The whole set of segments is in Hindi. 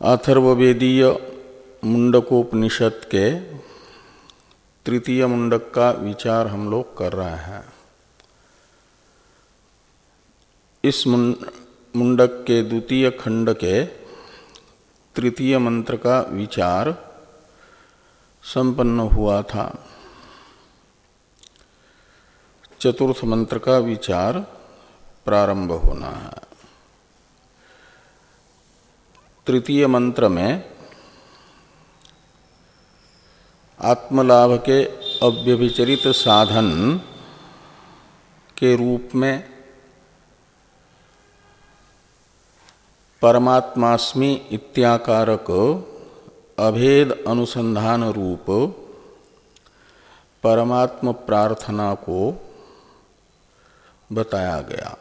अथर्वेदीय मुंडकोपनिषद के तृतीय मुंडक का विचार हम लोग कर रहे हैं। इस मुंडक के द्वितीय खंड के तृतीय मंत्र का विचार संपन्न हुआ था। चतुर्थ मंत्र का विचार प्रारंभ होना है। तृतीय मंत्र में आत्मलाभ के अव्यभिचरित साधन के रूप में परमात्मास्मि इत्याकारक अभेद अनुसंधान रूप परमात्म प्रार्थना को बताया गया।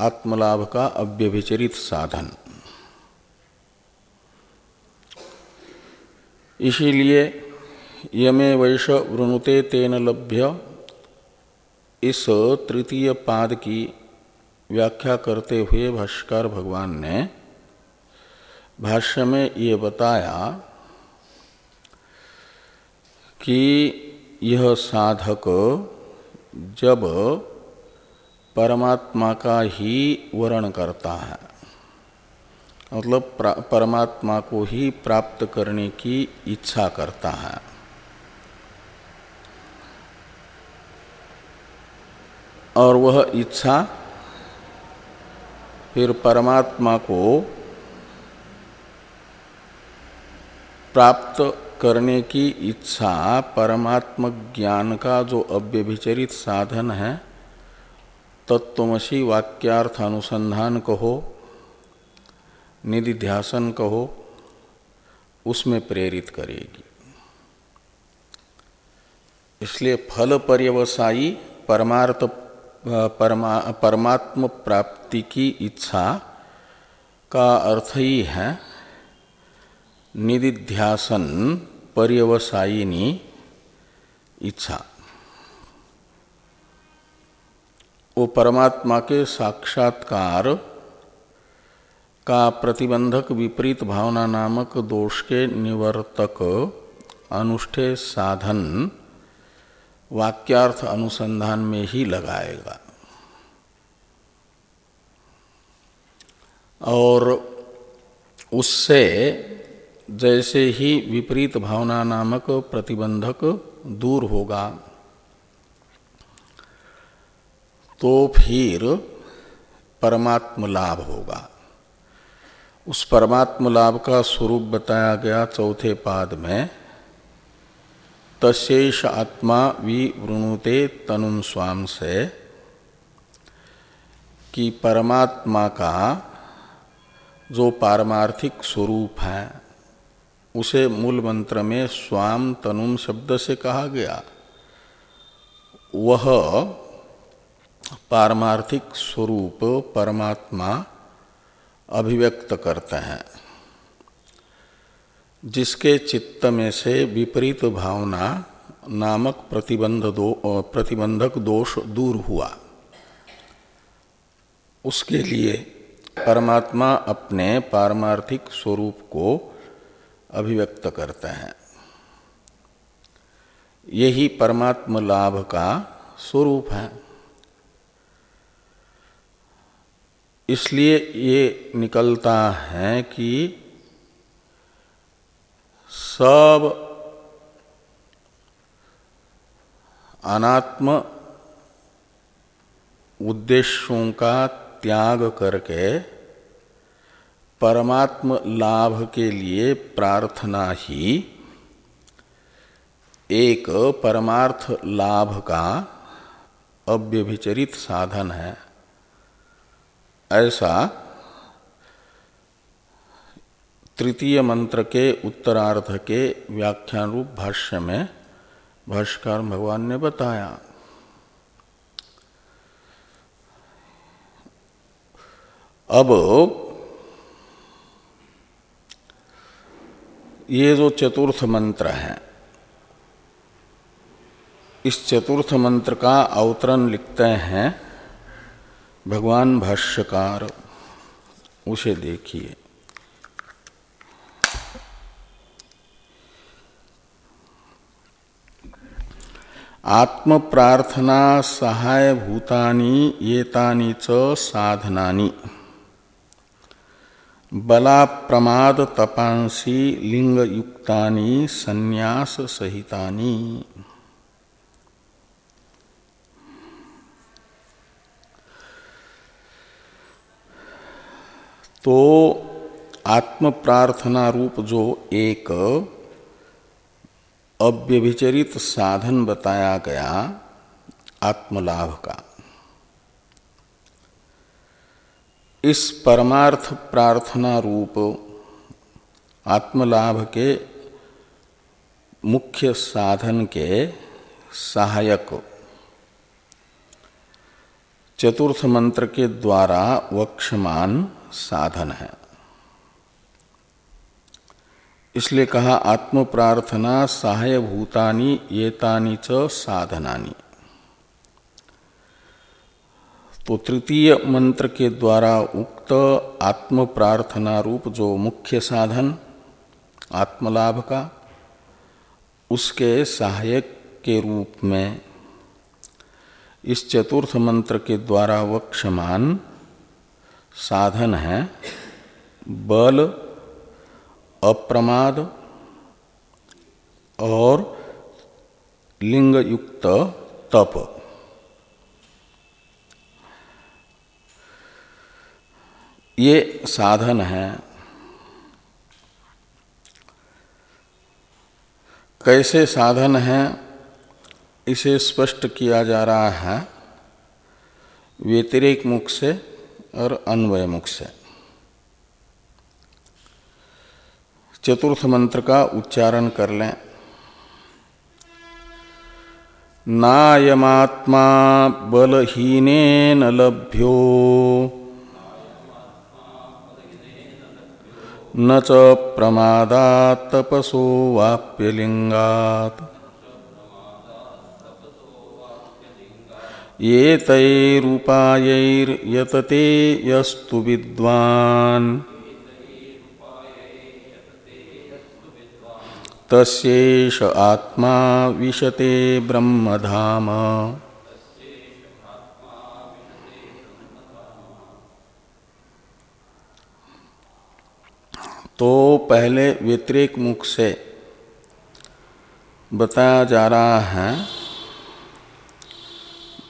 आत्मलाभ का अव्यभिचरित साधन। इसीलिए यमे वैश वृणुते तेन लभ्य इस तृतीय पाद की व्याख्या करते हुए भाष्कर भगवान ने भाष्य में ये बताया कि यह साधक जब परमात्मा का ही वर्ण करता है। मतलब परमात्मा को ही प्राप्त करने की इच्छा करता है। और वह इच्छा फिर परमात्मा को प्राप्त करने की इच्छा परमात्म ज्ञान का जो अव्यभिचरित साधन है तत्वमसी वाक्यार्थ अनुसंधान कहो, निधिध्यासन कहो, उसमें प्रेरित करेगी। इसलिए फल पर्यवसायी परमार्थ, परमा, परमात्म प्राप्ति की इच्छा का अर्थ ही है, निधिध्यासन पर्यवसायिनी इच्छा। वो परमात्मा के साक्षात्कार का प्रतिबंधक विपरीत भावना नामक दोष के निवर्तक अनुष्ठे साधन वाक्यार्थ अनुसंधान में ही लगाएगा। और उससे जैसे ही विपरीत भावना नामक प्रतिबंधक दूर होगा तो फिर परमात्म लाभ होगा। उस परमात्म लाभ का स्वरूप बताया गया चौथे पाद में तशेष आत्मा विवृणुते तनुम स्वाम से कि परमात्मा का जो पारमार्थिक स्वरूप है, उसे मूल मंत्र में स्वाम तनुम शब्द से कहा गया। वह पारमार्थिक स्वरूप परमात्मा अभिव्यक्त करते हैं, जिसके चित्त में से विपरीत भावना नामक प्रतिबंध दो, प्रतिबंधक दोष दूर हुआ। उसके लिए परमात्मा अपने पारमार्थिक स्वरूप को अभिव्यक्त करते हैं। यही परमात्म लाभ का स्वरूप है। इसलिए ये निकलता है कि सब अनात्म उद्देश्यों का त्याग करके परमात्म लाभ के लिए प्रार्थना ही एक परमार्थ लाभ का अव्यभिचरित साधन है। ऐसा तृतीय मंत्र के उत्तरार्ध के व्याख्यान रूप भाष्य में भाष्कर भगवान ने बताया। अब ये जो चतुर्थ मंत्र है, इस चतुर्थ मंत्र का अवतरण लिखते हैं। भगवान भाष्यकार, उसे देखिए। आत्म प्रार्थना सहाय भूतानी येतानी च साधनानी। बला प्रमाद तपांसी लिंग युक्तानी संन्यास सहितानी तो आत्म प्रार्थना रूप जो एक अव्यभिचरित साधन बताया गया आत्मलाभ का। इस परमार्थ प्रार्थना रूप आत्मलाभ के मुख्य साधन के सहायक चतुर्थ मंत्र के द्वारा वक्षमान साधन है। इसलिए कहा आत्म प्रार्थना सहाय भूतानी येतानी च साधनानी। तो तृतीय मंत्र के द्वारा उक्त आत्म प्रार्थना रूप जो मुख्य साधन, आत्मलाभ का, उसके सहायक के रूप में इस चतुर्थ मंत्र के द्वारा वक्षमान साधन है, बल, अप्रमाद और लिंग युक्त तप। ये साधन है। कैसे साधन है, इसे स्पष्ट किया जा रहा है। व्यतिरेक मुख से और अन्वय मुख से। चतुर्थ मंत्र का उच्चारण कर लें। नायमात्मा बलहीन लभ्यो। न च प्रमादा तपसो वाप्यलिंगात् ये तैरुपायैर्यतते यस्तु विद्वान्। तस्ेष आत्मा विशते ब्रह्मधाम। तो पहले व्यतिरिक मुख से बताया जा रहा है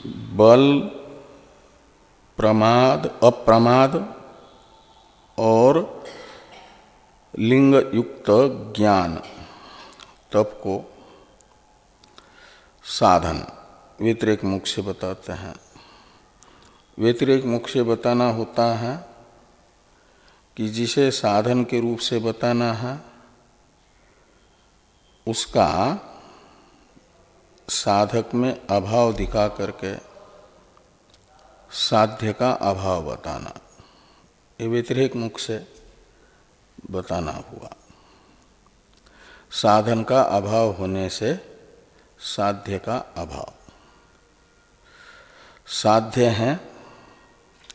बल, प्रमाद, अप्रमाद और लिंग युक्त ज्ञान, तप को साधन। व्यतिरेक मुख से बताते हैं। व्यतिरेक मुख से बताना होता है कि जिसे साधन के रूप से बताना है, उसका साधक में अभाव दिखा करके साध्य का अभाव बताना। ये व्यतिरिक मुख से बताना हुआ। साधन का अभाव होने से साध्य का अभाव। साध्य है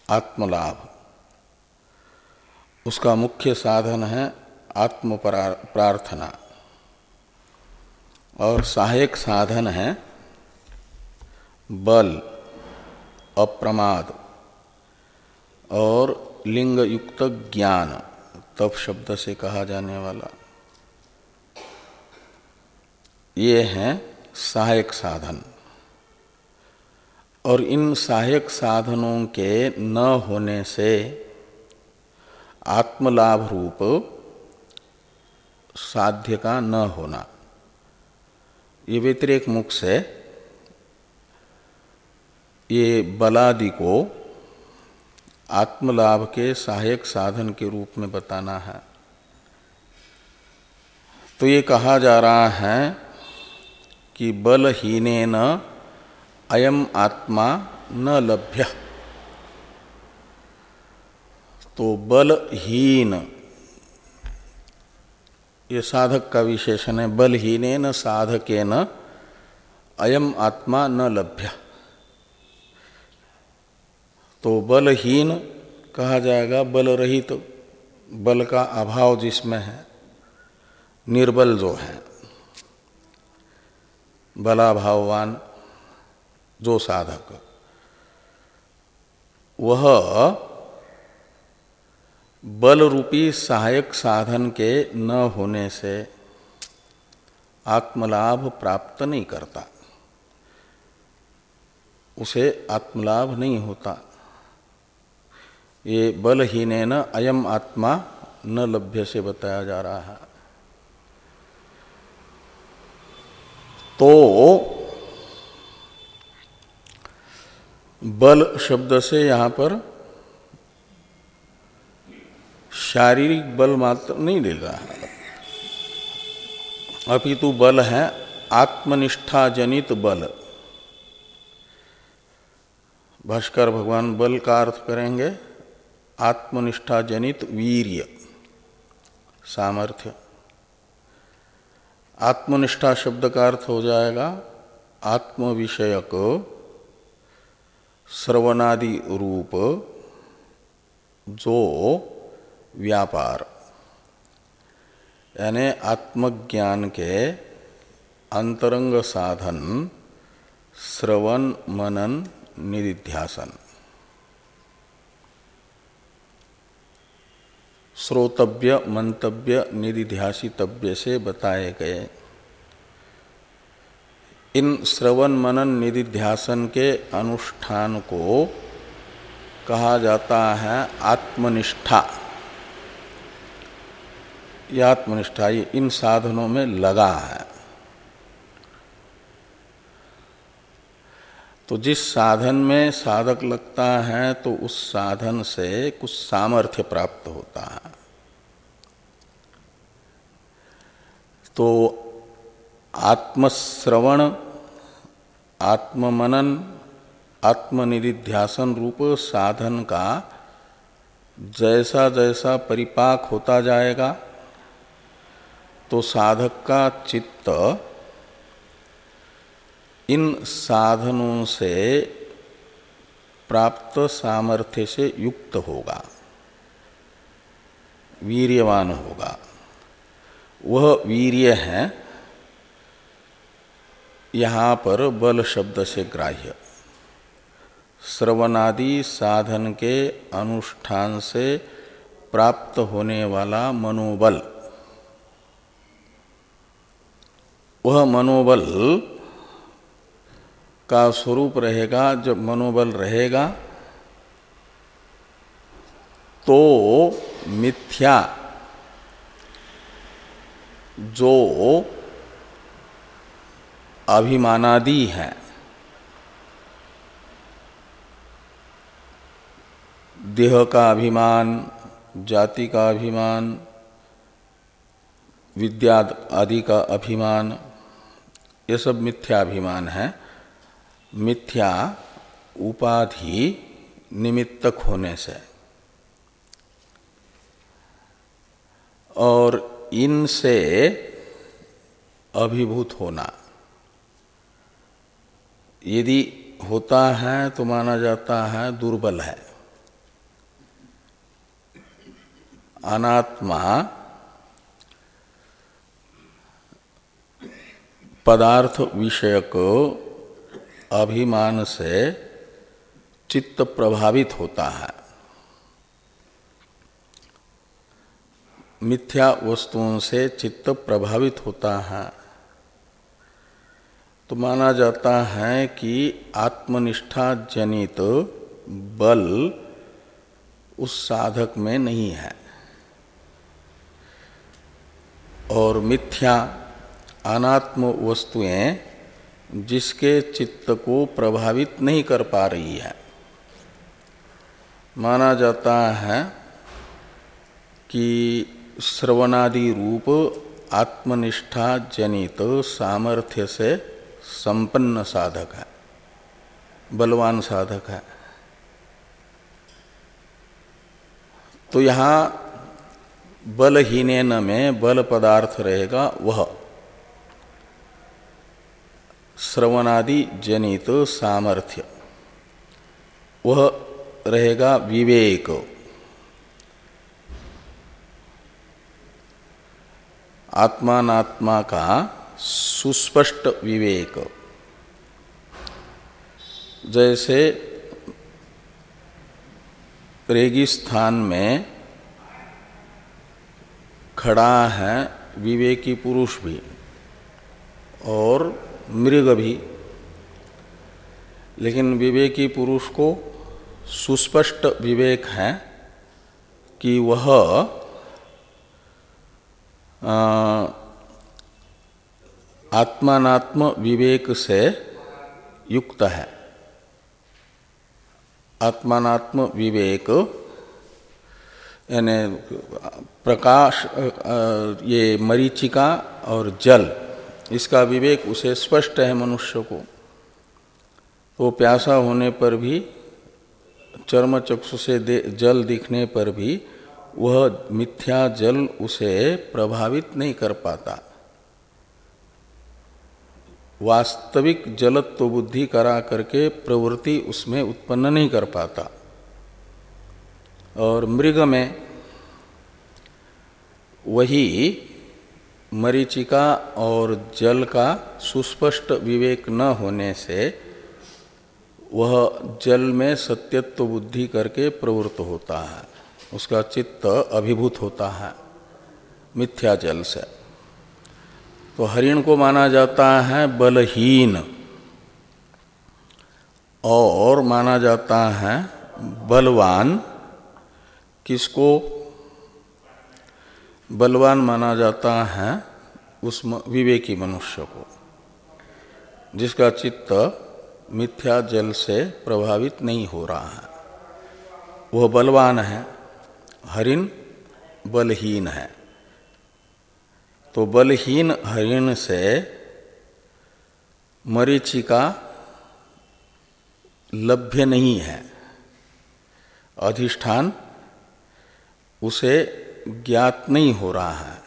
आत्मलाभ। उसका मुख्य साधन है आत्म प्रार्थना। और सहायक साधन है बल, अप्रमाद और लिंग युक्त ज्ञान, तप शब्द से कहा जाने वाला। ये हैं सहायक साधन। और इन सहायक साधनों के न होने से आत्मलाभ रूप साध्य का न होना। ये व्यतिरेक मुख से ये बलादि को आत्मलाभ के सहायक साधन के रूप में बताना है। तो ये कहा जा रहा है कि बलहीन अयम आत्मा न लभ्य। तो बलहीन ये साधक का विशेषण है बलहीन न साधके न अयम आत्मा न लभ्य। तो बलहीन कहा जाएगा बल रहित तो बल का अभाव जिसमें है, निर्बल जो है, बलाभाववान जो साधक, वह बल रूपी सहायक साधन के न होने से आत्मलाभ प्राप्त नहीं करता। उसे आत्मलाभ नहीं होता। ये बलहीन न अयम आत्मा न लभ्य से बताया जा रहा है। तो बल शब्द से यहाँ पर शारीरिक बल मात्र नहीं है। अपितु बल है, आत्मनिष्ठा जनित बल। भास्कर भगवान बल का अर्थ करेंगे, आत्मनिष्ठा जनित वीर्य, सामर्थ्य। आत्मनिष्ठा शब्द का अर्थ हो जाएगा आत्म विषयक रूप, जो व्यापार। यानी आत्मज्ञान के अंतरंग साधन, श्रवण, मनन, निधिध्यासन। श्रोतव्य, मंतव्य, निधिध्यासितव्य से बताए गए। इन श्रवण, मनन, निधिध्यासन के अनुष्ठान को कहा जाता है आत्मनिष्ठा। यह आत्मनिष्ठा ये इन साधनों में लगा है। तो जिस साधन में साधक लगता है तो उस साधन से कुछ सामर्थ्य प्राप्त होता है। तो आत्मश्रवण, आत्ममनन आत्मनिधिध्यासन रूप साधन का जैसा जैसा परिपाक होता जाएगा तो साधक का चित्त इन साधनों से प्राप्त सामर्थ्य से युक्त होगा, वीर्यवान होगा। वह वीर्य है, यहाँ पर बल शब्द से ग्राह्य। श्रवणादि साधन के अनुष्ठान से प्राप्त होने वाला मनोबल वह मनोबल का स्वरूप रहेगा, जब मनोबल रहेगा तो मिथ्या जो अभिमानादि है, देह का अभिमान, जाति का अभिमान, विद्या आदि का अभिमान ये सब मिथ्या अभिमान है। मिथ्या उपाधि निमित्तक होने से। और इनसे अभिभूत होना। यदि होता है तो माना जाता है दुर्बल है। अनात्मा पदार्थ विषयक अभिमान से चित्त प्रभावित होता है। मिथ्या वस्तुओं से चित्त प्रभावित होता है। तो माना जाता है कि आत्मनिष्ठा जनित बल उस साधक में नहीं है। और मिथ्या अनात्म वस्तुएँ जिसके चित्त को प्रभावित नहीं कर पा रही है। माना जाता है कि श्रवणादि रूप आत्मनिष्ठा जनित सामर्थ्य से संपन्न साधक है, बलवान साधक है। तो यहाँ बलहीन में बल पदार्थ रहेगा वह। श्रवणादि जनित सामर्थ्य। वह रहेगा विवेक। आत्मात्मा का सुस्पष्ट विवेक। जैसे रेगिस्थान में खड़ा है विवेकी पुरुष भी, और मृग भी। लेकिन विवेकी पुरुष को सुस्पष्ट विवेक है कि वह आत्मात्म विवेक से युक्त है। आत्मात्म विवेक, यानी प्रकाश ये मरीचिका और जल इसका विवेक उसे स्पष्ट है मनुष्य को। वो प्यासा होने पर भी चर्म चक्षु से जल दिखने पर भी, वह मिथ्या जल उसे प्रभावित नहीं कर पाता। वास्तविक जलत्व बुद्धि करा करके प्रवृत्ति उसमें उत्पन्न नहीं कर पाता। और मृग में वही मरीचिका और जल का सुस्पष्ट विवेक न होने से वह जल में सत्यत्व बुद्धि करके प्रवृत्त होता है। उसका चित्त अभिभूत होता है, मिथ्या जल से। तो हरिण को माना जाता है बलहीन और माना जाता है बलवान, किसको? बलवान माना जाता है उस विवेकी मनुष्य को, जिसका चित्त मिथ्या जल से प्रभावित नहीं हो रहा है। वह बलवान है, हरिण बलहीन है। तो बलहीन हरिण से मरीचिका लभ्य नहीं है। अधिष्ठान उसे ज्ञात नहीं हो रहा है।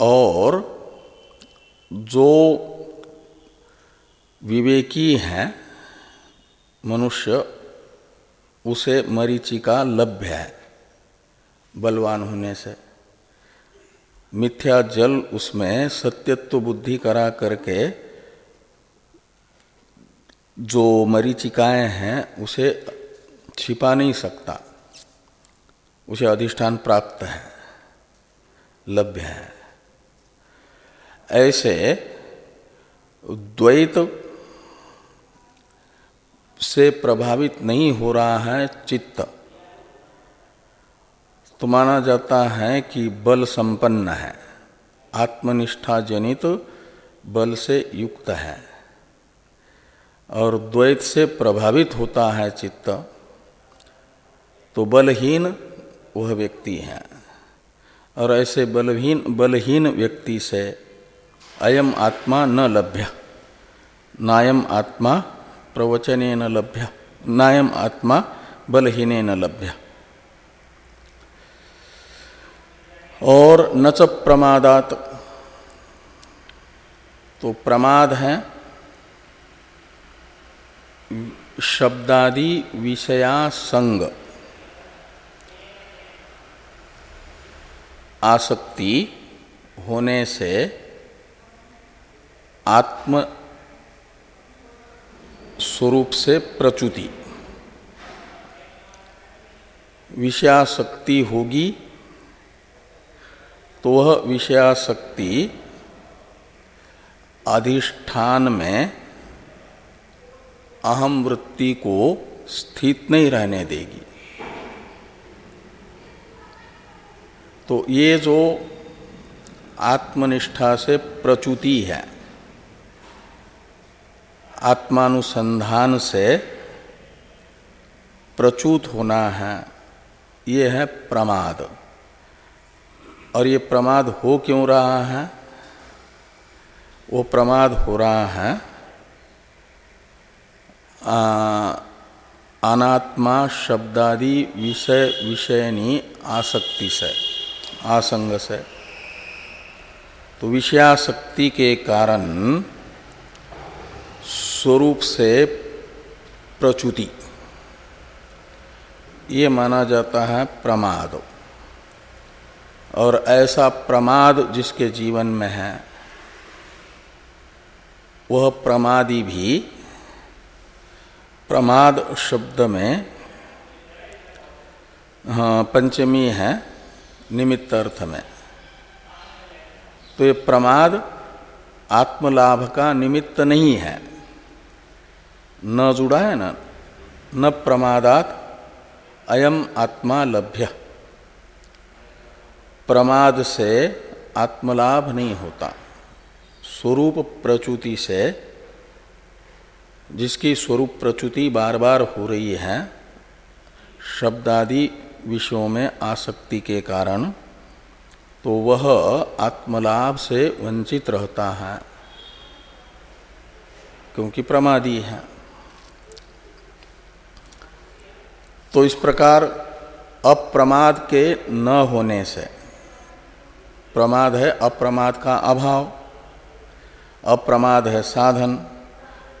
और जो विवेकी है, मनुष्य, उसे मरीचिका लभ्य है, बलवान होने से। मिथ्या जल उसमें सत्यत्व बुद्धि करा करके जो मरीचिकाएँ हैं, उसे छिपा नहीं सकता। उसे अधिष्ठान प्राप्त है, लभ्य है। ऐसे द्वैत से प्रभावित नहीं हो रहा है चित्त। तो माना जाता है कि बल संपन्न है, आत्मनिष्ठा जनित बल से युक्त है, और द्वैत से प्रभावित होता है चित्त तो बलहीन वह व्यक्ति है। और ऐसे बलहीन बलहीन व्यक्ति से अयम आत्मा न लभ्य। नायम आत्मा प्रवचने न लभ्य। नायम आत्मा बलहीने न लभ्य। और न च प्रमादात। तो प्रमाद है, शब्दादि विषया संग आसक्ति होने से आत्म स्वरूप से प्रचुति। विषयाशक्ति होगी तो वह विषयाशक्ति अधिष्ठान में अहम वृत्ति को स्थित नहीं रहने देगी। तो ये जो आत्मनिष्ठा से प्रचुति है आत्मानुसंधान से प्रचुत होना है ये है प्रमाद। और ये प्रमाद हो क्यों रहा है? वो प्रमाद हो रहा है आ, अनात्मा शब्दादि विषय विषयनी आसक्ति से। आसंग से तो विषयाशक्ति के कारण स्वरूप से प्रचुति। ये माना जाता है प्रमाद। और ऐसा प्रमाद जिसके जीवन में है, वह प्रमादी भी प्रमाद शब्द में हाँ पंचमी है। निमित्त अर्थ में तो ये प्रमाद आत्मलाभ का निमित्त नहीं है। न जुड़ा है ना, न प्रमादात अयम आत्मा लभ्य। प्रमाद से आत्मलाभ नहीं होता। स्वरूप प्रचुति से, जिसकी स्वरूप प्रचुति बार बार हो रही है, शब्दादि विषयों में आसक्ति के कारण तो वह आत्मलाभ से वंचित रहता है, क्योंकि प्रमादी है। तो इस प्रकार अप्रमाद के न होने से, प्रमाद है अप्रमाद का अभाव, अप्रमाद है साधन,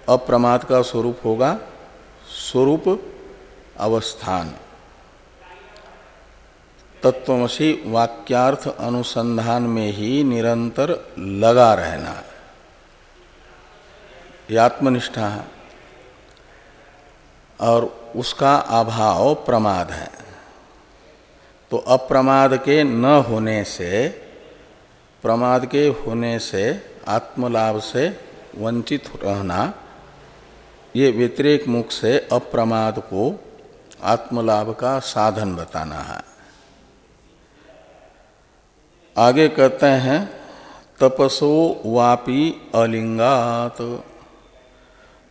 अप्रमाद का स्वरूप होगा स्वरूप अवस्थान। तत्वमसी वाक्यार्थ अनुसंधान में ही निरंतर लगा रहना। ये आत्मनिष्ठा है। और उसका अभाव प्रमाद है। तो अप्रमाद के न होने से, प्रमाद के होने से, आत्मलाभ से वंचित रहना, ये व्यतिरेक मुख से अप्रमाद को आत्मलाभ का साधन बताना है। आगे कहते हैं, तपसो वापी अलिंगात।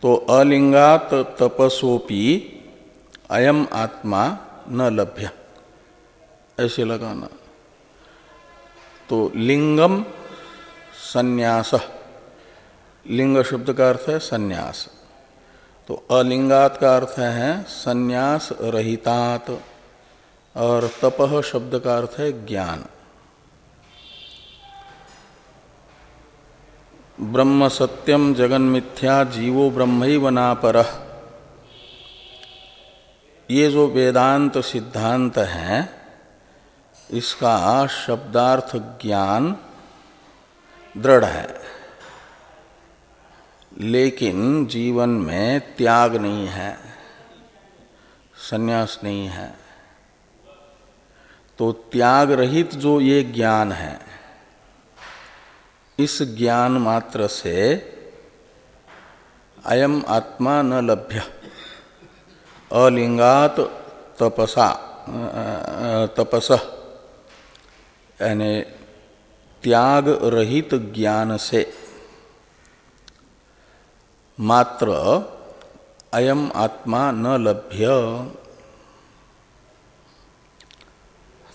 तो अलिंगात तपसोपी अयम आत्मा न लभ्य। ऐसे लगाना। तो लिंगम संन्यास। लिंग शब्द का अर्थ है संन्यास। तो अलिंगात का अर्थ है संन्यास रहितात। और तपह शब्द का अर्थ है ज्ञान। ब्रह्म सत्यम जगन मिथ्या जीवो ब्रह्म ही बना पर ये जो वेदांत सिद्धांत है, इसका शब्दार्थ ज्ञान दृढ़ है। लेकिन जीवन में त्याग नहीं है, संन्यास नहीं है। तो त्याग रहित जो ये ज्ञान है इस ज्ञान मात्र से अयम आत्मा न लभ्य। अलिंगात तपसा, तपस, यानी त्याग रहित ज्ञान से मात्र अयम आत्मा न लभ्य।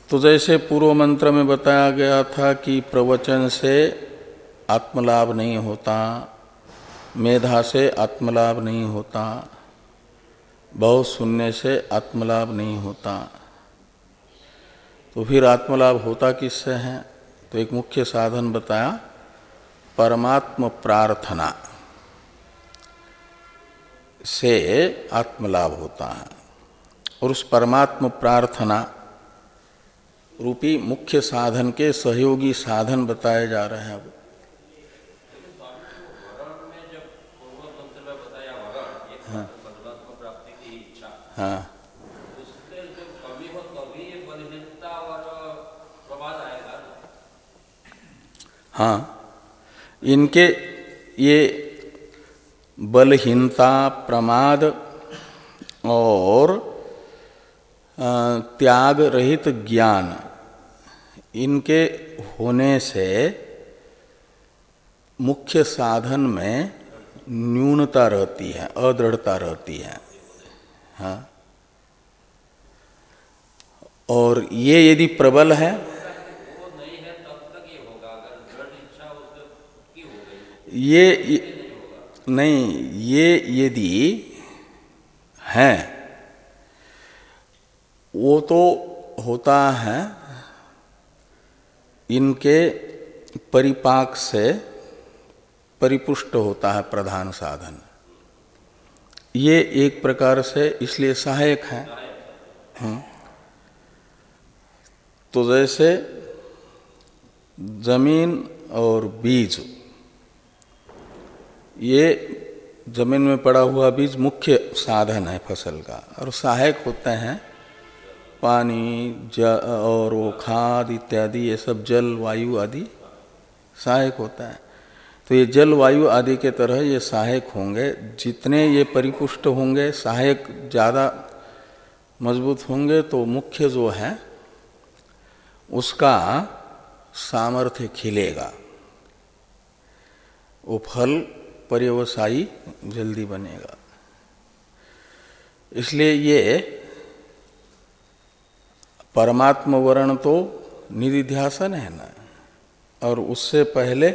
तो जैसे पूर्व मंत्र में बताया गया था कि प्रवचन से आत्मलाभ नहीं होता, मेधा से आत्मलाभ नहीं होता, बहुत सुनने से आत्मलाभ नहीं होता। तो फिर आत्मलाभ होता किससे है? तो एक मुख्य साधन बताया, परमात्म प्रार्थना से आत्मलाभ होता है। और उस परमात्म प्रार्थना रूपी मुख्य साधन के सहयोगी साधन बताए जा रहे हैं अब। हाँ। हाँ। इनके ये बलहीनता, प्रमाद और त्याग रहित ज्ञान इनके होने से मुख्य साधन में न्यूनता रहती है, अदृढ़ता रहती है। हाँ। और ये यदि प्रबल है ये, नहीं ये यदि है वो तो होता है इनके परिपाक से परिपुष्ट होता है प्रधान साधन। ये एक प्रकार से इसलिए सहायक है। हम्म। तो जैसे ज़मीन और बीज। ये ज़मीन में पड़ा हुआ बीज मुख्य साधन है फ़सल का। और सहायक होते हैं पानी, ज, और वो खाद इत्यादि, ये सब जल, वायु आदि सहायक होता है। तो ये जल वायु आदि के तरह ये सहायक होंगे। जितने ये परिपुष्ट होंगे, सहायक ज़्यादा मज़बूत होंगे तो मुख्य जो है, उसका सामर्थ्य खिलेगा। वो फल पर्यवसायी जल्दी बनेगा। इसलिए ये परमात्म वर्ण तो निधिध्यासन है ना, और उससे पहले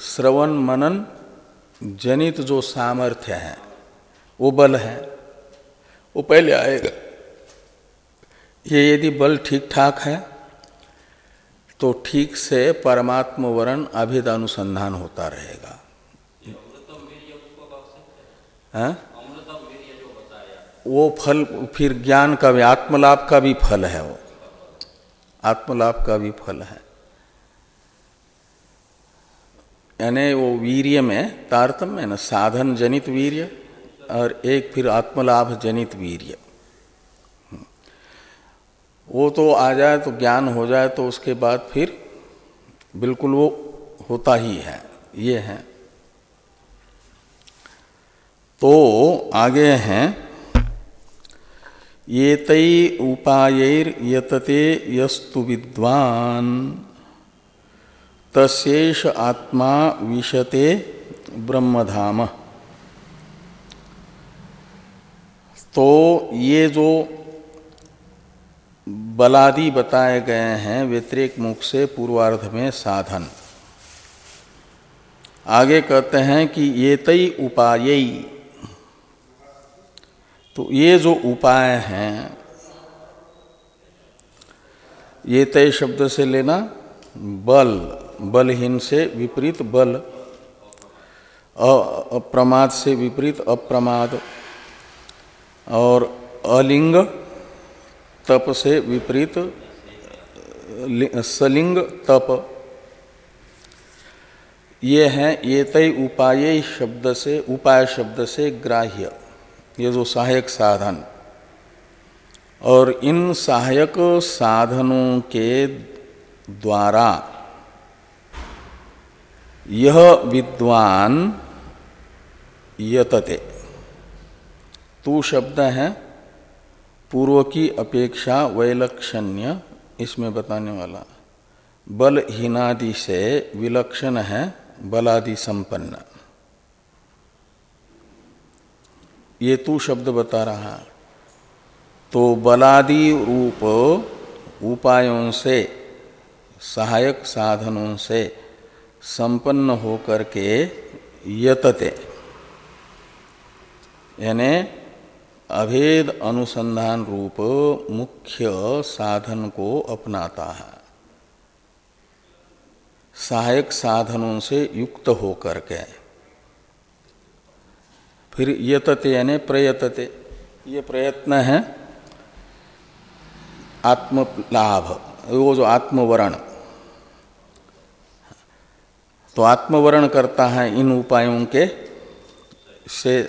श्रवण मनन जनित जो सामर्थ्य है, वो बल है। वो पहले आएगा। ये यदि बल ठीक ठाक है तो ठीक से परमात्म वरण अभिद अनुसंधान होता रहेगा। है? वो फल, फिर ज्ञान का भी, आत्मलाभ का भी फल है वो। आत्मलाभ का भी फल है। यानी वो वीर्य में, तारतम्य ना साधन जनित वीर्य और एक फिर आत्मलाभ जनित वीर्य। वो तो आ जाए तो ज्ञान हो जाए तो उसके बाद फिर बिल्कुल वो होता ही है, ये है। तो आगे हैं ये तई उपायर यतते यस्तु विद्वान। तशेष आत्मा विशते ब्रह्मधाम। तो ये जो बलादि बताए गए हैं व्यतिरिक मुख से पूर्वार्ध में साधन। आगे कहते हैं कि ये तई उपाय। तो ये जो उपाय हैं, ये तय शब्द से लेना बल। बलहीन से विपरीत बल अप्रमाद से विपरीत अप्रमाद, और अलिंग, तप से विपरीत सलिंग, तप। ये हैं, ये तय उपाय शब्द से, उपाय शब्द से ग्राह्य। ये जो सहायक साधन। और इन सहायक साधनों के द्वारा यह विद्वान यतते। तू शब्द है, पूर्व की अपेक्षा वैलक्षण्य, इसमें बताने वाला। बलहीनादि से विलक्षण है, बलादि संपन्न। ये तू शब्द बता रहा। तो बलादि रूप उपायों से, सहायक साधनों से संपन्न होकर के यतते। यानी अभेद अनुसंधान रूप मुख्य साधन को अपनाता है। सहायक साधनों से युक्त होकर के। फिर यतते यानी प्रयतते। ये प्रयत्न है आत्मलाभ, वो जो आत्मवरण। तो आत्मवरण करता है इन उपायों के से,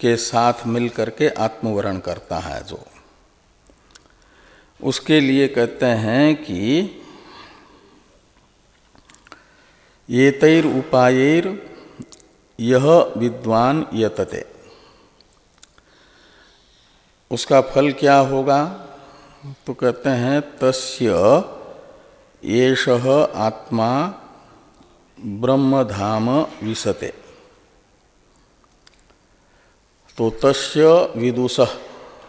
के साथ मिल करके आत्मवरण करता है जो। उसके लिए कहते हैं कि ये तैर उपायर यह विद्वान यतते। उसका फल क्या होगा? तो कहते हैं, तस्य येष आत्मा ब्रह्मधाम विसते। तो तस्य विदुष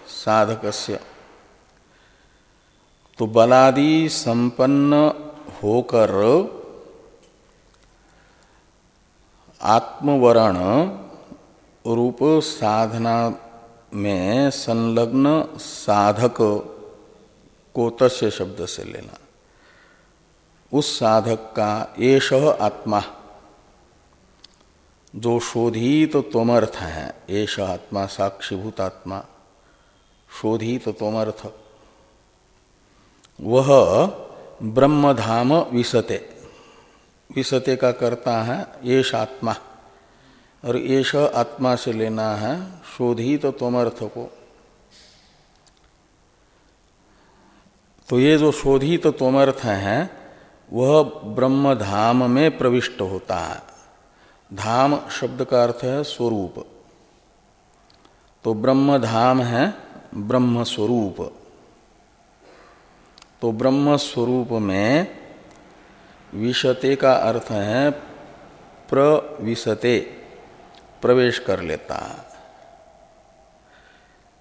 साधकस्य। तो बलादि संपन्न होकर आत्मवरण रूप साधना में संलग्न साधक को तस्य शब्द से लेना। उस साधक का एष आत्मा। जो शोधित तो तोमर्थ है एष आत्मा, साक्षीभूत आत्मा, शोधित तो तोमर्थ। वह ब्रह्मधाम विसते। विसते का करता है येष आत्मा। और येष आत्मा से लेना है शोधित तो तमर्थ को। तो ये जो शोधित तोमर्थ है वह ब्रह्म धाम में प्रविष्ट होता है। धाम शब्द का अर्थ है स्वरूप। तो ब्रह्म धाम है ब्रह्म स्वरूप तो ब्रह्म स्वरूप में विशते का अर्थ है प्रविशते, प्रवेश कर लेता है।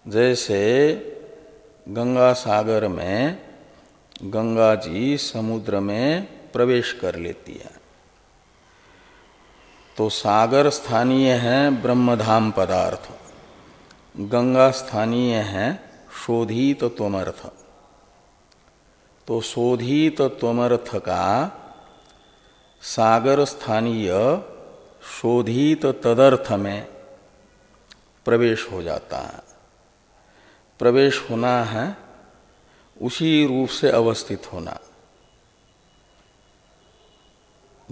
जैसे गंगा सागर में गंगा जी समुद्र में प्रवेश कर लेती है। तो सागर स्थानीय है ब्रह्मधाम पदार्थ। गंगा स्थानीय है शोधित त्वमर्थ। तो शोधित त्वमर्थ का सागर स्थानीय शोधित तदर्थ में प्रवेश हो जाता है। प्रवेश होना है उसी रूप से अवस्थित होना।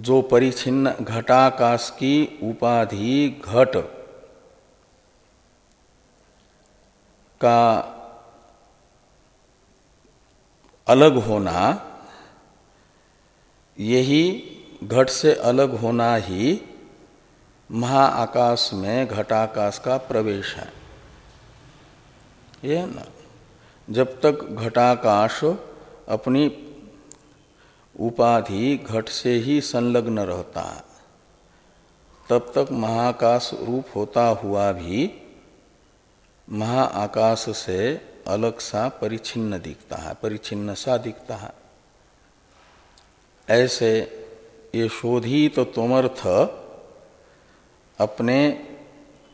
जो परिचिन्न घटाकाश की उपाधि घट का अलग होना, यही घट से अलग होना ही महाआकाश में घटाकाश का प्रवेश है। यह ना? जब तक घटाकाश अपनी उपाधि घट से ही संलग्न रहता है तब तक महाकाश रूप होता हुआ भी महाआकाश से अलग सा परिचिन्न दिखता है, परिचिन्न सा दिखता है। ऐसे ये शोधित तो तोमर्थ अपने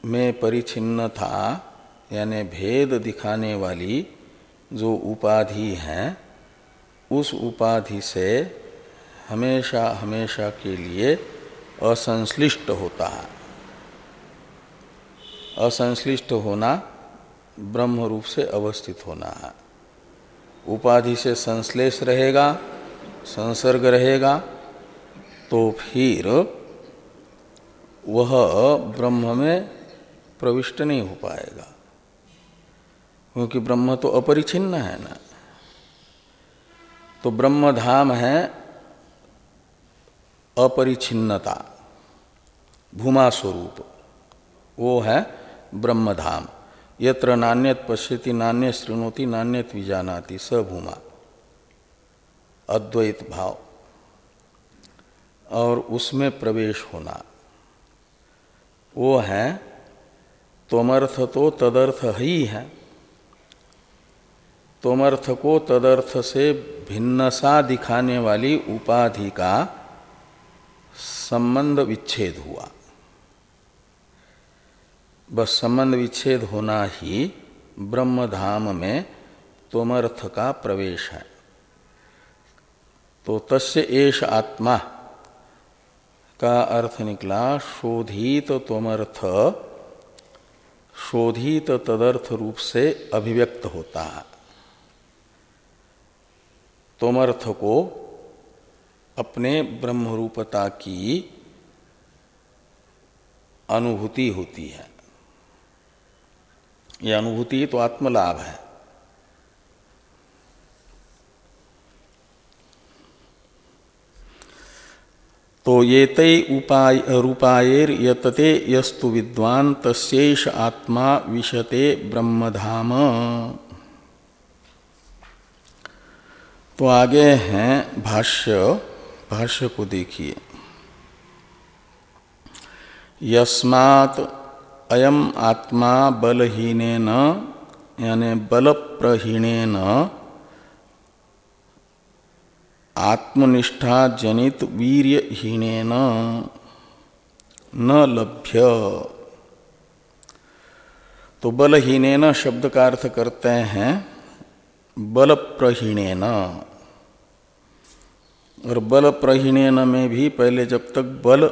में परिचिन्न था यानी भेद दिखाने वाली जो उपाधि है, उस उपाधि से हमेशा हमेशा के लिए असंश्लिष्ट होता है। असंश्लिष्ट होना ब्रह्म रूप से अवस्थित होना है। उपाधि से संश्लेष रहेगा, संसर्ग रहेगा तो फिर वह ब्रह्म में प्रविष्ट नहीं हो पाएगा। क्योंकि ब्रह्म तो अपरिछिन्न है ना। तो ब्रह्म धाम है अपरिछिन्नता भूमा स्वरूप। वो है ब्रह्म धाम यत्र नान्यत पश्यति नान्य श्रृणोति नान्यत विजानाति, स भूमा। अद्वैत भाव। और उसमें प्रवेश होना। वो है तोमर्थ तो तदर्थ ही है। तोमर्थ को तदर्थ से भिन्न सा दिखाने वाली उपाधि का संबंध विच्छेद हुआ। बस संबंध विच्छेद होना ही ब्रह्म धाम में तोमर्थ का प्रवेश है। तो तस्य एष आत्मा का अर्थ निकला, शोधित तोमर्थ, शोधित तदर्थ रूप से अभिव्यक्त होता। है तोमर्थ को अपने ब्रह्मरूपता की अनुभूति होती है। यह अनुभूति तो आत्मलाभ है। तो ये तय उपाय, रूपायर यतते यस्तु विद्वान तस्ेष आत्मा विशते ब्रह्मधाम। तो आगे हैं भाष्य। भाष्य को देखिए। यस्मात् अयम आत्मा बलहीन यानी बल प्रहीणेन आत्मनिष्ठा जनित वीर्यहीन न लभ्य। तो बलहीन शब्द का अर्थ करते हैं बल प्रहीणेन और बल प्रहीण में भी पहले जब तक बल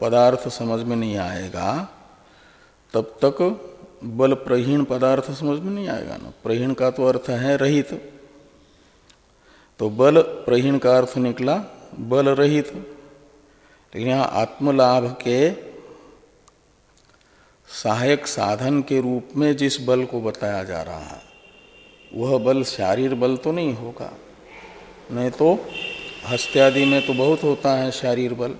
पदार्थ समझ में नहीं आएगा, तब तक बल प्रहीण पदार्थ समझ में नहीं आएगा ना। प्रहीण का तो अर्थ है रहित। तो बल प्रहीण का अर्थ निकला बल रहित। लेकिन यहाँ आत्मलाभ के सहायक साधन के रूप में जिस बल को बताया जा रहा है, वह बल शारीर बल तो नहीं होगा, नहीं तो हस्त्यादि में तो बहुत होता है शारीर बल।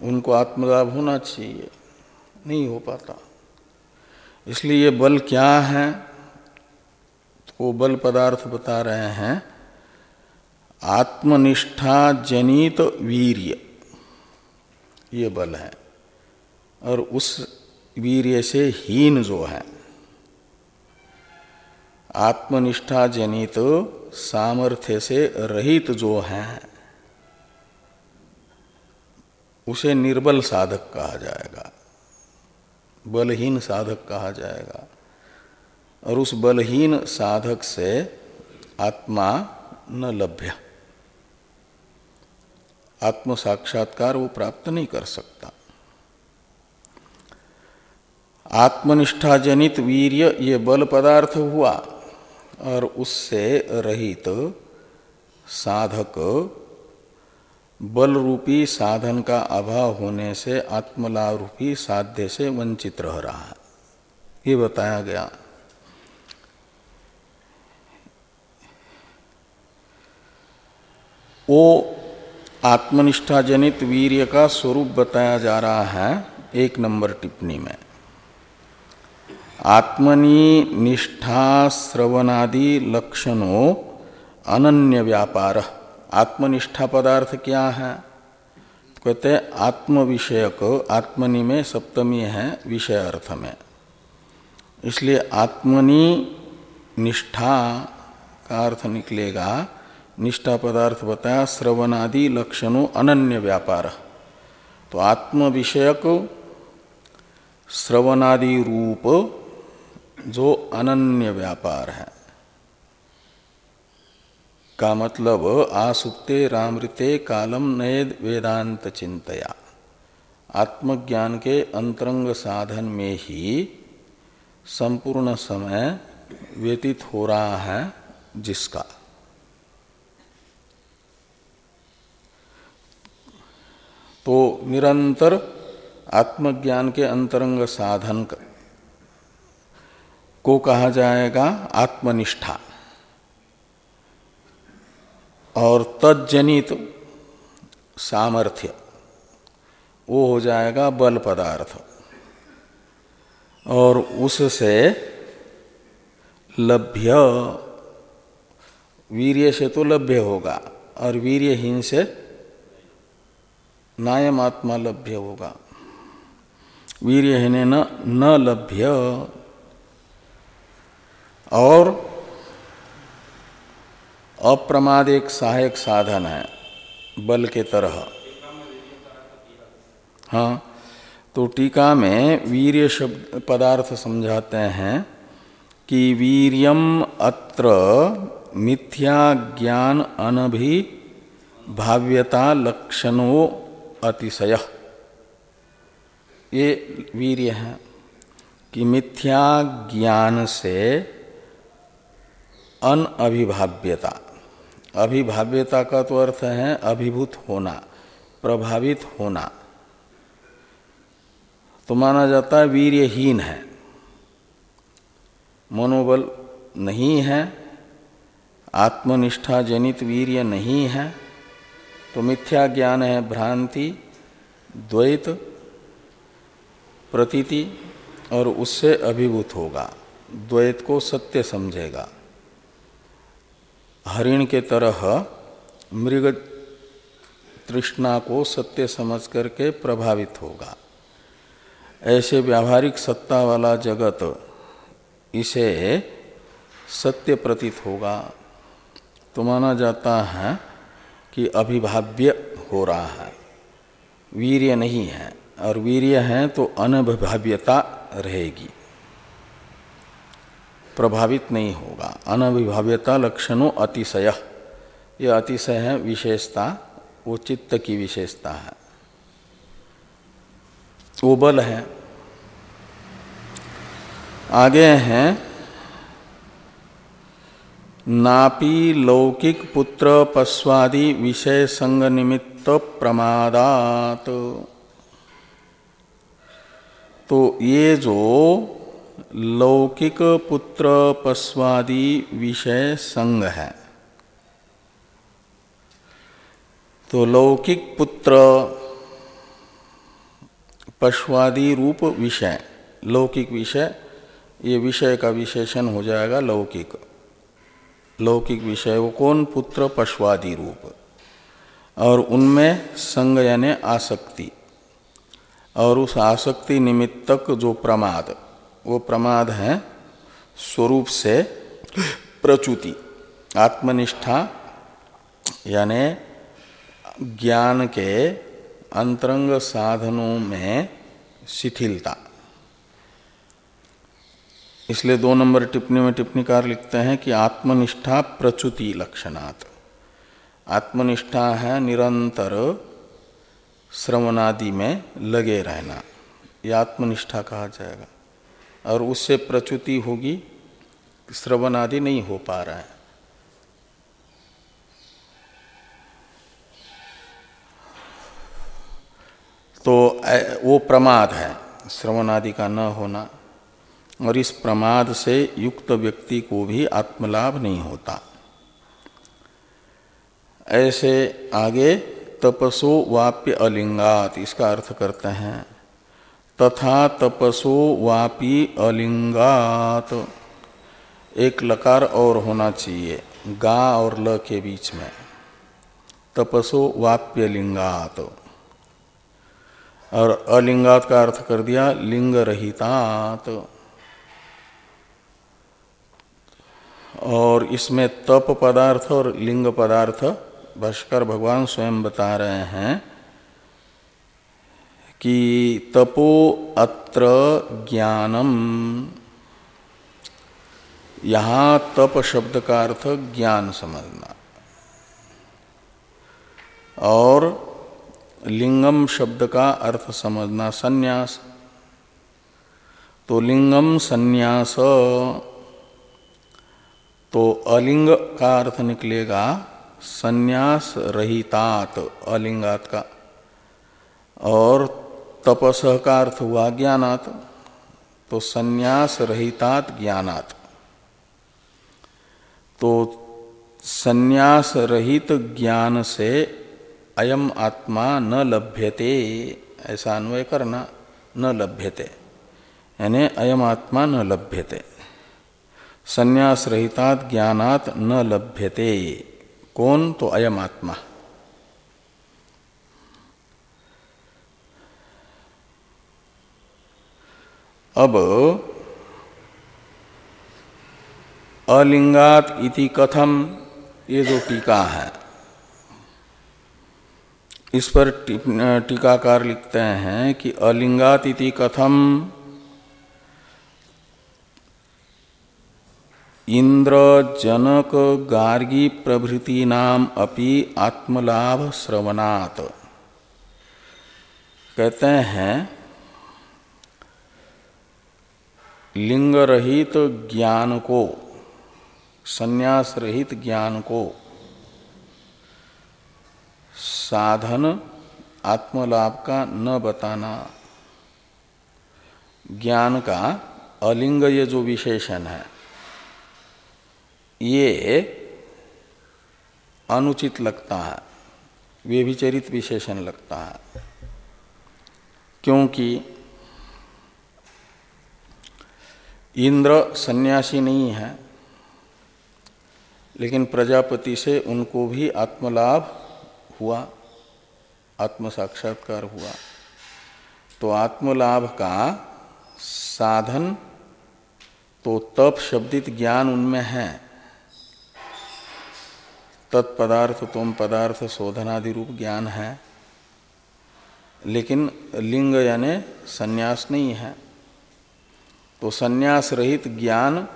उनको आत्मलाभ होना चाहिए, नहीं हो पाता। इसलिए ये बल क्या है तो वो बल पदार्थ बता रहे हैं, आत्मनिष्ठा जनित वीर्य, ये बल है। और उस वीर्य से हीन जो है आत्मनिष्ठा जनित सामर्थ्य से रहित जो है, उसे निर्बल साधक कहा जाएगा, बलहीन साधक कहा जाएगा। और उस बलहीन साधक से आत्मा न लभ्य। आत्म साक्षात्कार वो प्राप्त नहीं कर सकता। आत्मनिष्ठा जनित वीर्य ये बल पदार्थ हुआ। और उससे रहित साधक बल रूपी साधन का अभाव होने से आत्मलाभ रूपी साध्य से वंचित रह रहा है। ये बताया गया। वो आत्मनिष्ठा जनित वीर्य का स्वरूप बताया जा रहा है एक नंबर टिप्पणी में। आत्मनि निष्ठा श्रवणादि लक्षणों अनन्य व्यापार। आत्मनिष्ठा पदार्थ क्या है? कहते आत्म विषयक आत्मनि में सप्तमी है, विषय अर्थ में। इसलिए आत्मनि निष्ठा का अर्थ निकलेगा। निष्ठा पदार्थ बताया, श्रवणादि लक्षणों अनन्य व्यापार। तो आत्म विषयक श्रवणादि रूप जो अनन्य व्यापार है। का मतलब आसुप्ते रामृते कालम नयद वेदांत चिंतया। आत्मज्ञान के अंतरंग साधन में ही संपूर्ण समय व्यतीत हो रहा है जिसका। तो निरंतर आत्मज्ञान के अंतरंग साधन को कहा जाएगा आत्मनिष्ठा। और तजनित सामर्थ्य वो हो जाएगा बल पदार्थ। और उससे लभ्य वीर्य से तो लभ्य होगा और वीर्यहीन से नायम आत्मा लभ्य होगा। वीर्यहीन न, न लभ्य और अप्रमाद एक सहायक साधन है, बल के तरह। हाँ तो टीका में वीर्य शब्द पदार्थ समझाते हैं कि वीर्यम अत्र मिथ्या ज्ञान अनभि भाव्यता लक्षणों अतिशय। ये वीर्य है कि मिथ्या ज्ञान से अनअभिभाव्यता। अभिभाव्यता का तो अर्थ है अभिभूत होना, प्रभावित होना। तो माना जाता है वीर्यहीन है, मनोबल नहीं है, आत्मनिष्ठा जनित वीर्य नहीं है तो मिथ्या ज्ञान है भ्रांति, द्वैत, प्रतीति, और उससे अभिभूत होगा, द्वैत को सत्य समझेगा। हरिण के तरह मृग तृष्णा को सत्य समझ करके प्रभावित होगा। ऐसे व्यावहारिक सत्ता वाला जगत इसे सत्य प्रतीत होगा। तो माना जाता है कि अभिभाव्य हो रहा है, वीर्य नहीं है, और वीर्य है तो अनभिभाव्यता रहेगी। प्रभावित नहीं होगा। अनविभाव्यता लक्षणों अतिशय। यह अतिशय है, विशेषता, वो चित्त की विशेषता है। वो बल है। आगे हैं, नापी लौकिक पुत्र पश्वादि विषय संग निमित्त प्रमादात। तो ये जो लौकिक पुत्र पश्वादि विषय संग है। तो लौकिक पुत्र पश्वादि रूप विषय, लौकिक विषय, ये विषय का विशेषण हो जाएगा लौकिक। लौकिक विषय वो कौन? पुत्र पश्वादि रूप। और उनमें संग यानी आसक्ति। और उस आसक्ति निमित्तक जो प्रमाद वो प्रमाद है, स्वरूप से प्रचुति, आत्मनिष्ठा, यानी ज्ञान के अंतरंग साधनों में शिथिलता। इसलिए दो नंबर टिप्पणी में टिप्पणीकार लिखते हैं कि आत्मनिष्ठा प्रचुति लक्षणात्। आत्मनिष्ठा है निरंतर श्रवणादि में लगे रहना। यह आत्मनिष्ठा कहा जाएगा। और उससे प्रचुति होगी, श्रवण आदि नहीं हो पा रहा है। तो वो प्रमाद है, श्रवण आदि का न होना, और इस प्रमाद से युक्त व्यक्ति को भी आत्मलाभ नहीं होता। ऐसे आगे तपसो वाप्य अलिंगात, इसका अर्थ करते हैं तथा तपसो वापी अलिंगात। एक लकार और होना चाहिए, गा और ल के बीच में। तपसो वाप्य लिंगात। और अलिंगात का अर्थ कर दिया, लिंग रहितात। और इसमें तप पदार्थ और लिंग पदार्थ, भाष्कर भगवान स्वयं बता रहे हैं। कि तपो अत्र ज्ञानम। यहाँ तप शब्द का अर्थ ज्ञान समझना। और लिंगम शब्द का अर्थ समझना सन्यास। तो लिंगम सन्यास तो अलिंग का अर्थ निकलेगा सन्यास रहितात, अलिंगात का। और तपस का अर्थ हुआ ज्ञानात तो सन्यास रहितात ज्ञानात। तो सन्यास रहित ज्ञान से अयम आत्मा न लभ्यते, ऐसा अन्वय करना न लभ्यते, यानी अयम आत्मा न लभ्यते। संन्यास रहितात ज्ञानात न लभ्यते, कौन? तो अयम आत्मा। अब अलिंगात इति कथम, ये जो टीका है, इस पर टीकाकार लिखते हैं कि अलिंगात इति कथम इंद्र जनक गार्गी प्रभृति नाम अपि आत्मलाभ श्रवणात्। कहते हैं लिंग रहित ज्ञान को संन्यास रहित ज्ञान को, साधन आत्मलाभ का न बताना। ज्ञान का अलिंग ये जो विशेषण है, ये अनुचित लगता है, व्यभिचरित विशेषण लगता है। क्योंकि इंद्र सन्यासी नहीं है, लेकिन प्रजापति से उनको भी आत्मलाभ हुआ आत्म साक्षात्कार हुआ। तो आत्मलाभ का साधन तो तप शब्दित ज्ञान उनमें है। तत्पदार्थ, तुम पदार्थ, शोधनादि रूप ज्ञान है, लेकिन लिंग यानी संन्यास नहीं है। तो संन्यास रहित ज्ञान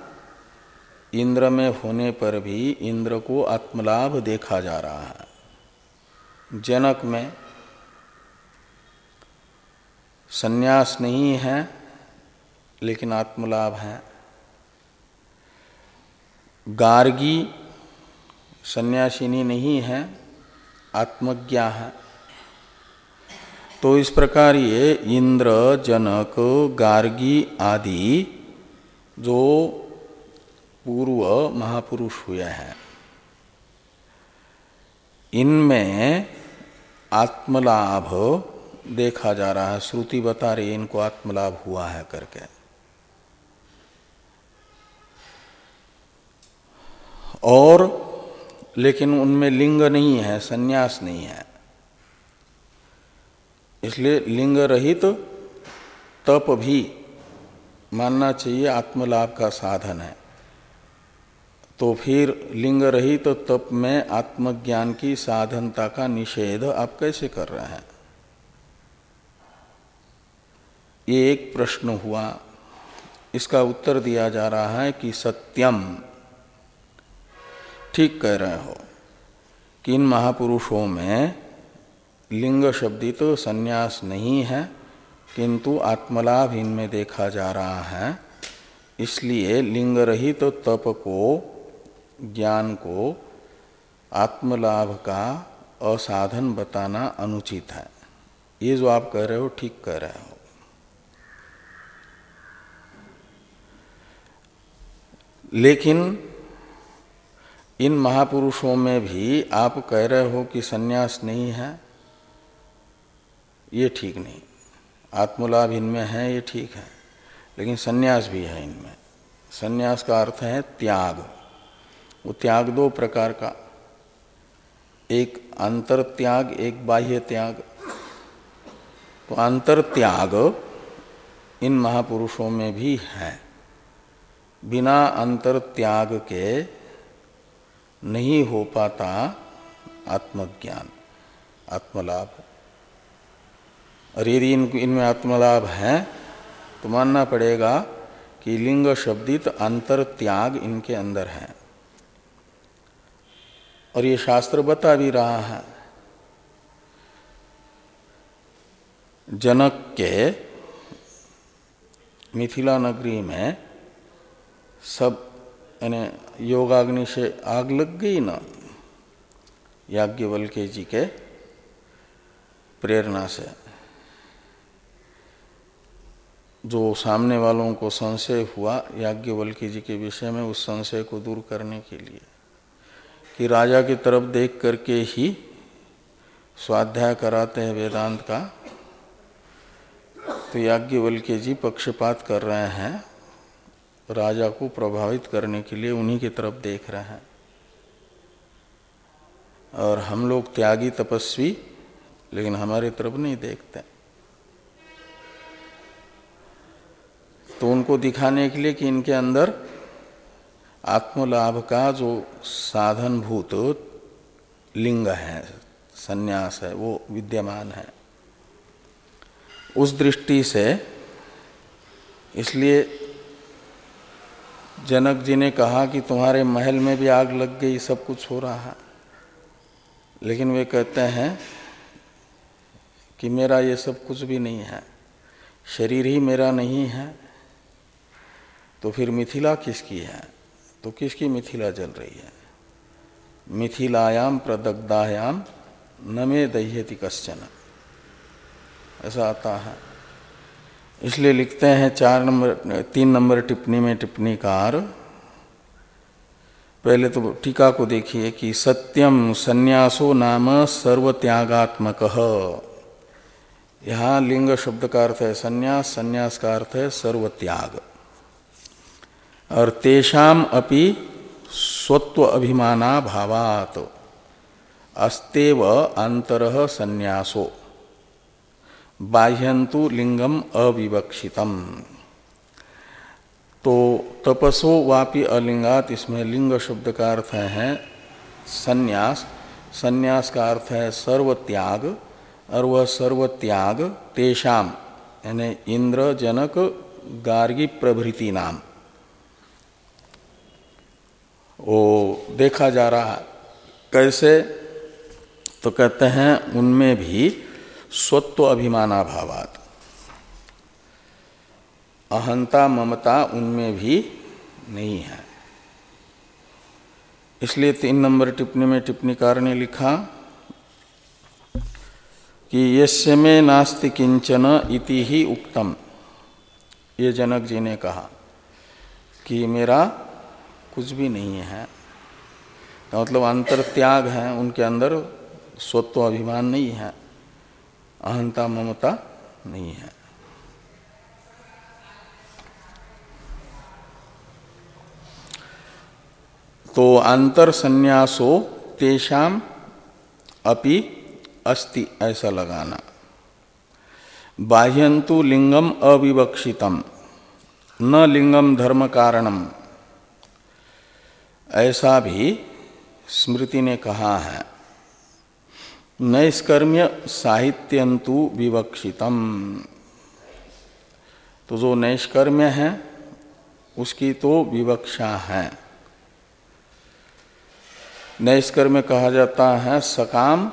इंद्र में होने पर भी इंद्र को आत्मलाभ देखा जा रहा है। जनक में संन्यास नहीं है, लेकिन आत्मलाभ है। गार्गी सन्यासिनी नहीं है, आत्मज्ञा है। तो इस प्रकार ये इंद्र, जनक, गार्गी आदि जो पूर्व महापुरुष हुए हैं, इनमें आत्मलाभ देखा जा रहा है। श्रुति बता रही इनको आत्मलाभ हुआ है करके। और लेकिन उनमें लिंग नहीं है, सन्यास नहीं है। इसलिए लिंग रहित तो तप भी मानना चाहिए, आत्मलाभ का साधन है। तो फिर लिंग रहित तो तप में आत्मज्ञान की साधनता का निषेध आप कैसे कर रहे हैं? ये एक प्रश्न हुआ। इसका उत्तर दिया जा रहा है कि सत्यम। ठीक कह रहे हो कि इन महापुरुषों में लिंग शब्दित तो संन्यास नहीं है, किंतु आत्मलाभ इनमें देखा जा रहा है। इसलिए लिंग रहित तो तप को, ज्ञान को, आत्मलाभ का असाधन बताना अनुचित है। ये जो आप कह रहे हो, ठीक कह रहे हो। लेकिन इन महापुरुषों में भी आप कह रहे हो कि सन्यास नहीं है ये ठीक नहीं। आत्मलाभ इनमें है, ये ठीक है। लेकिन सन्यास भी है इनमें। सन्यास का अर्थ है त्याग। वो त्याग दो प्रकार का। एक अंतर त्याग एक बाह्य त्याग। तो अंतर त्याग इन महापुरुषों में भी है। बिना अंतर त्याग के नहीं हो पाता आत्मज्ञान, आत्मलाभ। और यदि इन, इनमें आत्मलाभ है तो मानना पड़ेगा कि लिंग शब्दित अंतर त्याग इनके अंदर है। और ये शास्त्र बता भी रहा है, जनक के मिथिला नगरी में सब, यानी योगाग्नि से आग लग गई ना याज्ञवल्के जी के प्रेरणा से। जो सामने वालों को संशय हुआ, याज्ञवल्के जी के विषय में उस संशय को दूर करने के लिए, कि राजा की तरफ़ देख करके ही स्वाध्याय कराते हैं वेदांत का तो याज्ञवल्के जी पक्षपात कर रहे हैं, राजा को प्रभावित करने के लिए उन्हीं की तरफ़ देख रहे हैं। और हम लोग त्यागी तपस्वी, लेकिन हमारी तरफ़ नहीं देखते। तो उनको दिखाने के लिए कि इनके अंदर आत्मलाभ का जो साधन भूत लिंग है, सन्यास है, वो विद्यमान है। उस दृष्टि से इसलिए जनक जी ने कहा कि तुम्हारे महल में भी आग लग गई, सब कुछ हो रहा है। लेकिन वे कहते हैं कि मेरा ये सब कुछ भी नहीं है। शरीर ही मेरा नहीं है। तो फिर मिथिला किसकी है? तो किसकी मिथिला जल रही है? मिथिलायाम प्रदग्धायाम न मे दह्यति कश्चन। ऐसा आता है। इसलिए लिखते हैं चार नंबर, तीन नंबर टिप्पणी में टिप्पणीकार। पहले तो टीका को देखिए कि सत्यम संन्यासो नाम सर्वत्यागात्मक। यहाँ लिंग शब्द का अर्थ है संन्यास संन्यास का अर्थ है सर्वत्याग। और तेषाम अपि स्वत्व अभिमाना भावात। अस्तेव अंतर संन्यासो बाह्यंतु लिंगम अविवक्षितम। तो तपसो वापि अलिंगात इसमें लिंग शब्द का अर्थ है संन्यास संन्यास का अर्थ है सर्व त्याग और वह सर्व त्याग तेषाम, यानी इंद्र जनक गार्गी प्रभृति नाम। वो देखा जा रहा कैसे? तो कहते हैं, उनमें भी स्वत्व अभिमानाभावात। अहंता ममता उनमें भी नहीं है। इसलिए तीन नंबर टिप्पणी में टिप्पणीकार ने लिखा कि यस्य में नास्ति किंचन इति ही उक्तम। ये जनक जी ने कहा कि मेरा कुछ भी नहीं है। मतलब अंतर त्याग है, उनके अंदर स्वत्व अभिमान नहीं है, अहंता ममता नहीं है। तो अंतर संन्यासो तेषाम अपि अस्ति ऐसा लगाना। बाह्यंतु लिंगम अविवक्षितम, न लिंगम धर्म कारणम। ऐसा भी स्मृति ने कहा है। नैष्कर्म्य साहित्यंतु विवक्षितम। तो जो नैष्कर्म्य है, उसकी तो विवक्षा है। नैष्कर्म्य कहा जाता है, सकाम,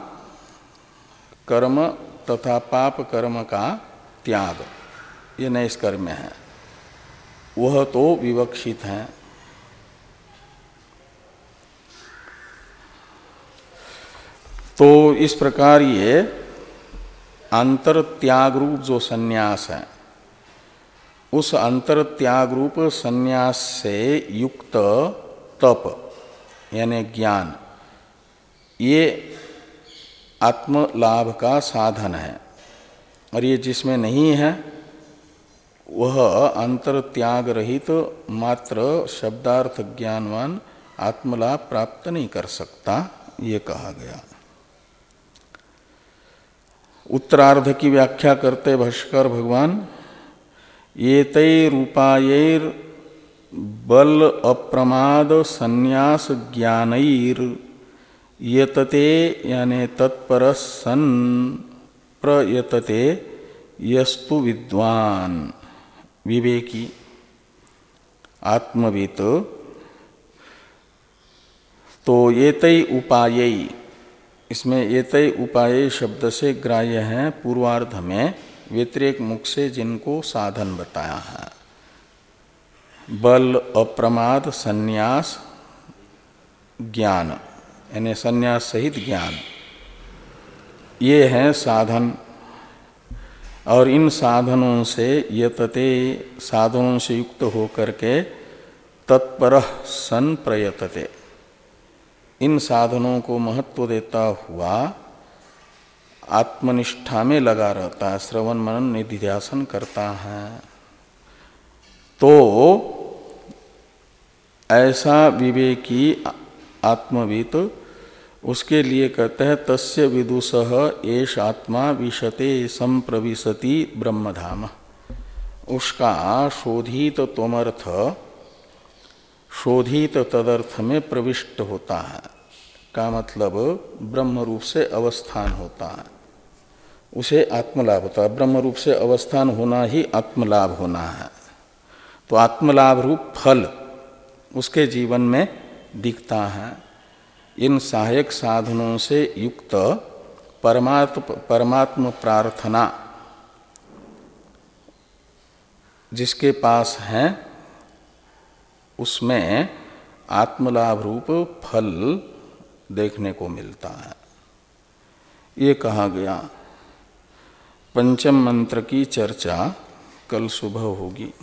कर्म तथा पाप कर्म का त्याग। ये नैष्कर्म्य है। वह तो विवक्षित है। तो इस प्रकार ये अंतर त्याग रूप जो सन्यास है, उस अंतर त्याग रूप सन्यास से युक्त तप, यानी ज्ञान, ये आत्म लाभ का साधन है। और ये जिसमें नहीं है, वह अंतर त्याग रहित तो मात्र शब्दार्थ ज्ञानवान आत्मलाभ प्राप्त नहीं कर सकता, ये कहा गया। उत्तरार्ध की व्याख्या करते भाष्कर भगवान, ये तैरूपायर बल अप्रमाद संन्यास ज्ञानैर, यतते यानी तत्पर सन प्रयतते यस्तु विद्वान। विवेकी आत्मवित तो ये तय उपाय। इसमें ये तय उपाय शब्द से ग्राह्य है। पूर्वार्ध में व्यतिरेक मुख से जिनको साधन बताया है। बल, अप्रमाद, संन्यास, ज्ञान, यानी संन्यास सहित ज्ञान। ये हैं साधन। और इन साधनों से यतते साधनों से युक्त होकर के तत्पर सन प्रयतते इन साधनों को महत्व देता हुआ आत्मनिष्ठा में लगा रहता है, श्रवण मनन निधिध्यासन करता है। तो ऐसा विवेकी आत्मवित, उसके लिए कहते हैं, तस्य विदुष एष आत्मा विशते संप्रविशति ब्रह्मधाम। उसका शोधित तोमर्थ शोधित तदर्थ में प्रविष्ट होता है। का मतलब ब्रह्म रूप से अवस्थान होता है। उसे आत्मलाभ होता है। ब्रह्म रूप से अवस्थान होना ही आत्मलाभ होना है। तो आत्मलाभ रूप फल उसके जीवन में दिखता है। इन सहायक साधनों से युक्त परमात्म परमात्म प्रार्थना जिसके पास है उसमें आत्मलाभ रूप फल देखने को मिलता है। ये कहा गया। पंचम मंत्र की चर्चा कल सुबह होगी।